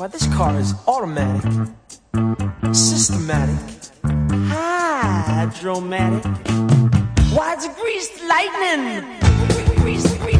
Why, this car is automatic, systematic, hydromatic. Why, it's greased lightning. Greased, greased.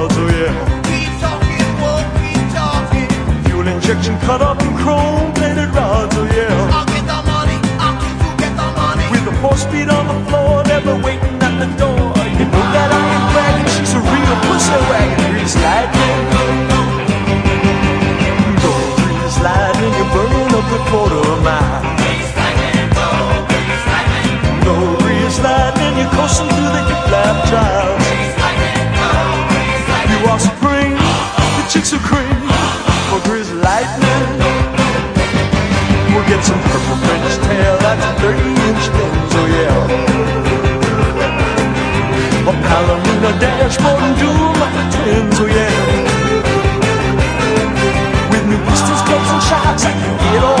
Hallelujah. Keep. Fuel injection cut up in chrome plated rods, oh yeah. I'll get the money, I'll get you get the money. With a four speed on the floor, never waiting at the door. You know that I ain't bragging, she's a real pussy wagon. Green slide. Get some purple French tail That's a 30-inch Denzel, yeah. A Palomino dashboard and dual metal twins, oh yeah. With new pistols, guns, and shots, I can get all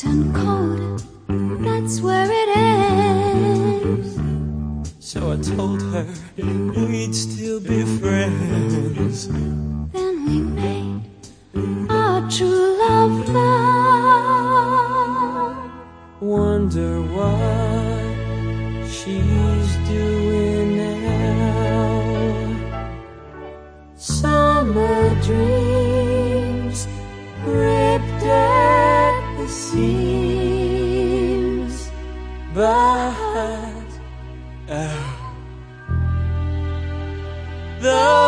turn cold, that's where it ends. So I told her we'd still be friends. Then we made our true love vow. Wonder what she's doing now. Summer dream. the